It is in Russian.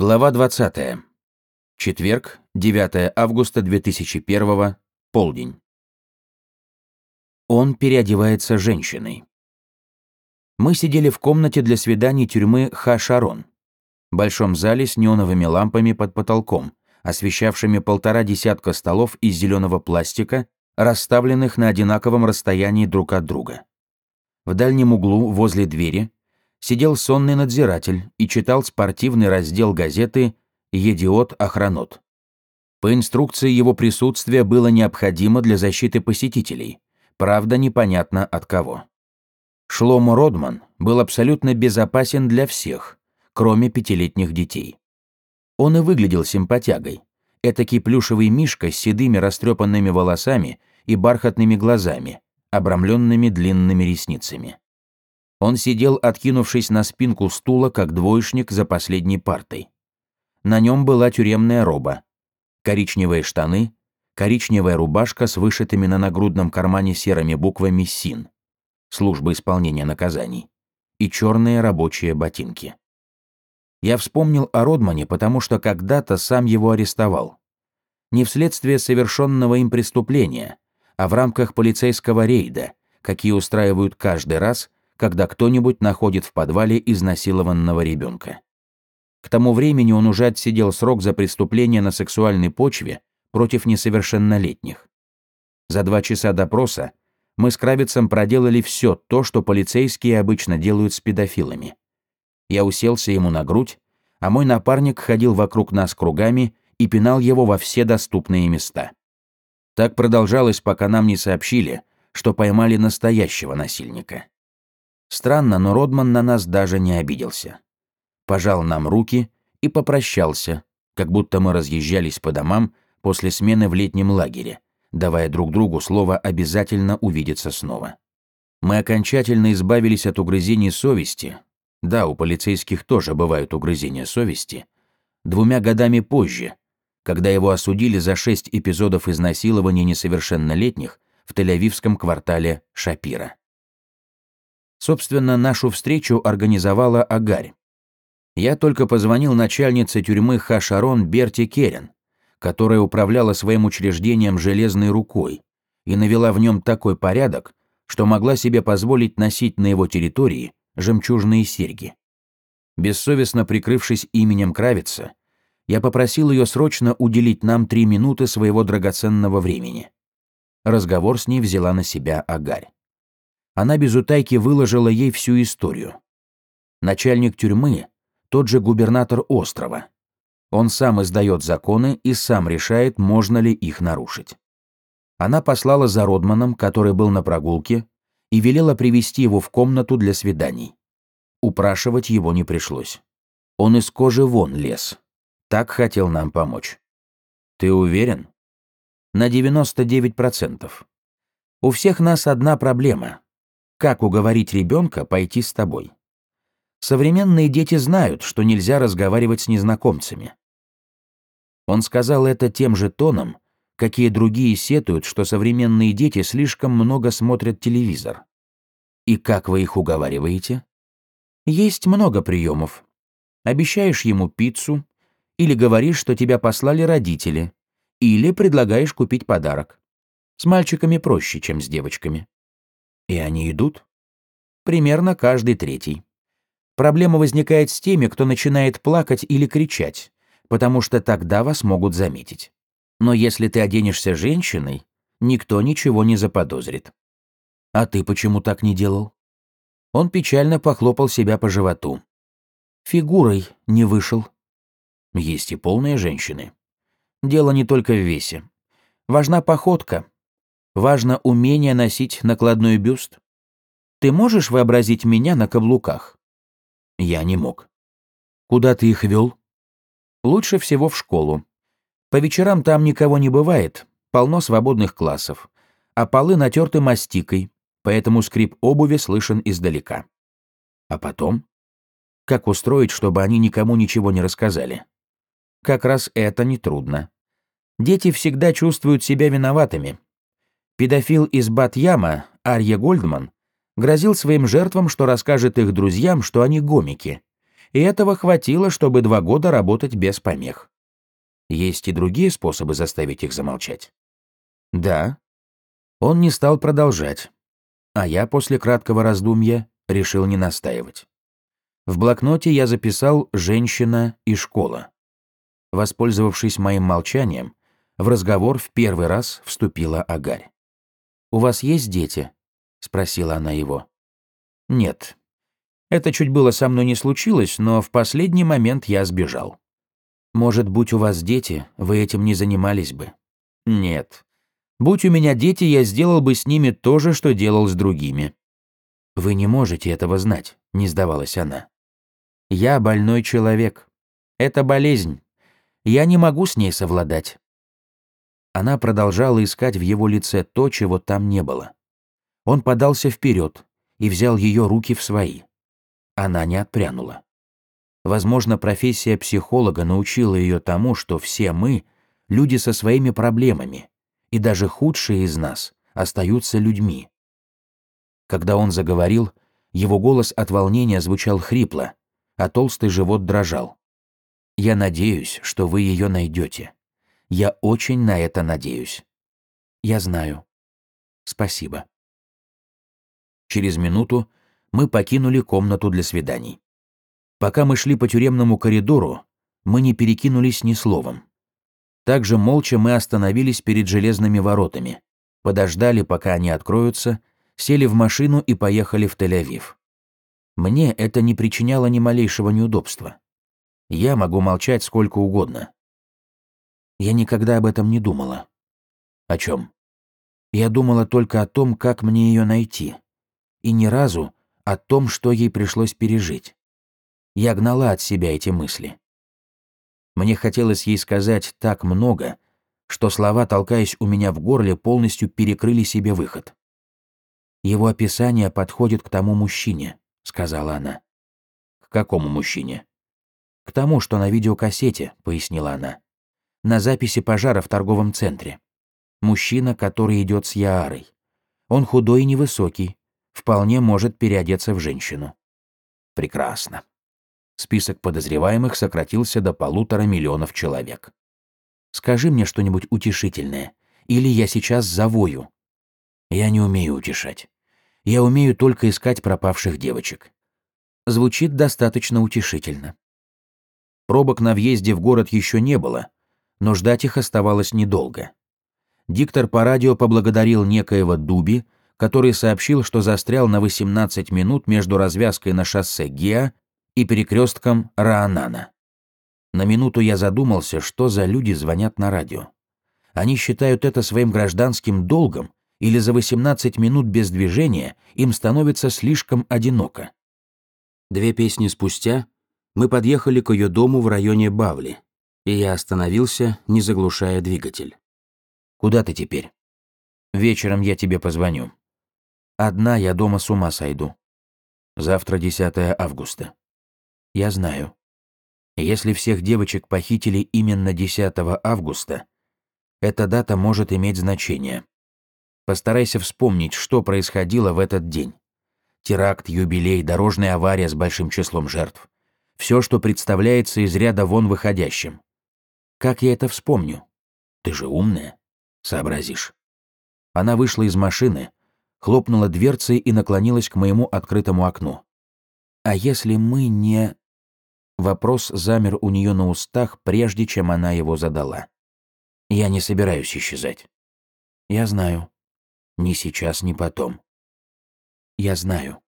Глава 20. Четверг, 9 августа 2001, полдень. Он переодевается женщиной. Мы сидели в комнате для свиданий тюрьмы Ха-Шарон, большом зале с неоновыми лампами под потолком, освещавшими полтора десятка столов из зеленого пластика, расставленных на одинаковом расстоянии друг от друга. В дальнем углу, возле двери, сидел сонный надзиратель и читал спортивный раздел газеты «Едиот-охранот». По инструкции его присутствие было необходимо для защиты посетителей, правда непонятно от кого. Шломо Родман был абсолютно безопасен для всех, кроме пятилетних детей. Он и выглядел симпатягой. Этакий плюшевый мишка с седыми растрепанными волосами и бархатными глазами, обрамленными длинными ресницами. Он сидел, откинувшись на спинку стула, как двоечник за последней партой. На нем была тюремная роба, коричневые штаны, коричневая рубашка с вышитыми на нагрудном кармане серыми буквами СИН, служба исполнения наказаний, и черные рабочие ботинки. Я вспомнил о Родмане, потому что когда-то сам его арестовал. Не вследствие совершенного им преступления, а в рамках полицейского рейда, какие устраивают каждый раз, когда кто-нибудь находит в подвале изнасилованного ребенка. К тому времени он уже отсидел срок за преступление на сексуальной почве против несовершеннолетних. За два часа допроса мы с Кравицем проделали все то, что полицейские обычно делают с педофилами. Я уселся ему на грудь, а мой напарник ходил вокруг нас кругами и пинал его во все доступные места. Так продолжалось, пока нам не сообщили, что поймали настоящего насильника. Странно, но Родман на нас даже не обиделся. Пожал нам руки и попрощался, как будто мы разъезжались по домам после смены в летнем лагере, давая друг другу слово обязательно увидеться снова. Мы окончательно избавились от угрызений совести. Да, у полицейских тоже бывают угрызения совести. Двумя годами позже, когда его осудили за шесть эпизодов изнасилования несовершеннолетних в Тель-Авивском квартале Шапира. Собственно, нашу встречу организовала Агарь. Я только позвонил начальнице тюрьмы Хашарон Берти Керен, которая управляла своим учреждением железной рукой и навела в нем такой порядок, что могла себе позволить носить на его территории жемчужные серьги. Бессовестно прикрывшись именем Кравица, я попросил ее срочно уделить нам три минуты своего драгоценного времени. Разговор с ней взяла на себя Агарь она без утайки выложила ей всю историю. Начальник тюрьмы – тот же губернатор острова. Он сам издает законы и сам решает, можно ли их нарушить. Она послала за Родманом, который был на прогулке, и велела привести его в комнату для свиданий. Упрашивать его не пришлось. Он из кожи вон лез. Так хотел нам помочь. Ты уверен? На 99%. У всех нас одна проблема. Как уговорить ребенка пойти с тобой? Современные дети знают, что нельзя разговаривать с незнакомцами. Он сказал это тем же тоном, какие другие сетуют, что современные дети слишком много смотрят телевизор. И как вы их уговариваете? Есть много приемов. Обещаешь ему пиццу, или говоришь, что тебя послали родители, или предлагаешь купить подарок. С мальчиками проще, чем с девочками. И они идут? Примерно каждый третий. Проблема возникает с теми, кто начинает плакать или кричать, потому что тогда вас могут заметить. Но если ты оденешься женщиной, никто ничего не заподозрит. А ты почему так не делал? Он печально похлопал себя по животу. Фигурой не вышел. Есть и полные женщины. Дело не только в весе. Важна походка, Важно умение носить накладной бюст. Ты можешь вообразить меня на каблуках? Я не мог. Куда ты их вел? Лучше всего в школу. По вечерам там никого не бывает, полно свободных классов, а полы натерты мастикой, поэтому скрип обуви слышен издалека. А потом? Как устроить, чтобы они никому ничего не рассказали? Как раз это нетрудно. Дети всегда чувствуют себя виноватыми, Педофил из Бат-Яма, Арья Гольдман, грозил своим жертвам, что расскажет их друзьям, что они гомики, И этого хватило, чтобы два года работать без помех. Есть и другие способы заставить их замолчать. Да. Он не стал продолжать. А я после краткого раздумья решил не настаивать. В блокноте я записал «женщина и школа». Воспользовавшись моим молчанием, в разговор в первый раз вступила Агарь. «У вас есть дети?» — спросила она его. «Нет. Это чуть было со мной не случилось, но в последний момент я сбежал. Может, будь у вас дети, вы этим не занимались бы?» «Нет. Будь у меня дети, я сделал бы с ними то же, что делал с другими». «Вы не можете этого знать», — не сдавалась она. «Я больной человек. Это болезнь. Я не могу с ней совладать». Она продолжала искать в его лице то, чего там не было. Он подался вперед и взял ее руки в свои. Она не отпрянула. Возможно, профессия психолога научила ее тому, что все мы — люди со своими проблемами, и даже худшие из нас остаются людьми. Когда он заговорил, его голос от волнения звучал хрипло, а толстый живот дрожал. «Я надеюсь, что вы ее найдете. Я очень на это надеюсь. Я знаю. Спасибо». Через минуту мы покинули комнату для свиданий. Пока мы шли по тюремному коридору, мы не перекинулись ни словом. Также молча мы остановились перед железными воротами, подождали, пока они откроются, сели в машину и поехали в Тель-Авив. Мне это не причиняло ни малейшего неудобства. Я могу молчать сколько угодно. Я никогда об этом не думала. О чем? Я думала только о том, как мне ее найти. И ни разу о том, что ей пришлось пережить. Я гнала от себя эти мысли. Мне хотелось ей сказать так много, что слова, толкаясь у меня в горле, полностью перекрыли себе выход. Его описание подходит к тому мужчине, сказала она. К какому мужчине? К тому, что на видеокассете, пояснила она. На записи пожара в торговом центре. Мужчина, который идет с Яарой. Он худой и невысокий, вполне может переодеться в женщину. Прекрасно. Список подозреваемых сократился до полутора миллионов человек. Скажи мне что-нибудь утешительное, или я сейчас завою. Я не умею утешать. Я умею только искать пропавших девочек. Звучит достаточно утешительно. Пробок на въезде в город еще не было, но ждать их оставалось недолго. Диктор по радио поблагодарил некоего Дуби, который сообщил, что застрял на 18 минут между развязкой на шоссе Геа и перекрестком Раанана. На минуту я задумался, что за люди звонят на радио. Они считают это своим гражданским долгом или за 18 минут без движения им становится слишком одиноко. Две песни спустя мы подъехали к ее дому в районе Бавли, и я остановился, не заглушая двигатель. «Куда ты теперь?» «Вечером я тебе позвоню. Одна я дома с ума сойду. Завтра 10 августа. Я знаю. Если всех девочек похитили именно 10 августа, эта дата может иметь значение. Постарайся вспомнить, что происходило в этот день. Теракт, юбилей, дорожная авария с большим числом жертв. Все, что представляется из ряда вон выходящим. Как я это вспомню? Ты же умная. Сообразишь. Она вышла из машины, хлопнула дверцей и наклонилась к моему открытому окну. А если мы не... Вопрос замер у нее на устах, прежде чем она его задала. Я не собираюсь исчезать. Я знаю. Ни сейчас, ни потом. Я знаю.